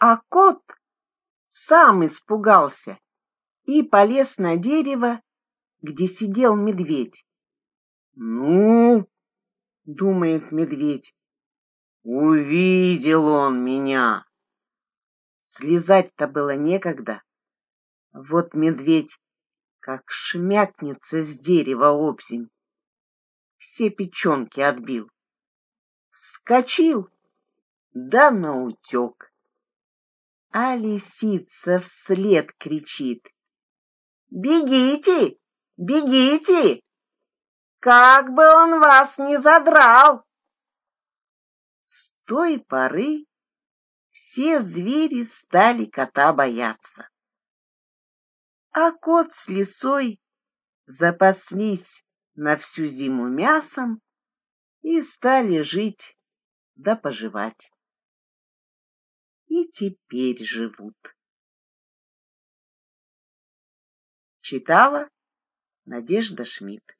А кот сам испугался и полез на дерево, где сидел медведь. «Ну, — думает медведь, — увидел он меня!» Слезать-то было некогда. Вот медведь как шмякнется с дерева обземь. Все печенки отбил. Вскочил, да наутек. А лисица вслед кричит. «Бегите! Бегите! Как бы он вас не задрал!» С той поры все звери стали кота бояться. А кот с лисой запаслись на всю зиму мясом и стали жить да поживать. И теперь живут. Читала Надежда Шмидт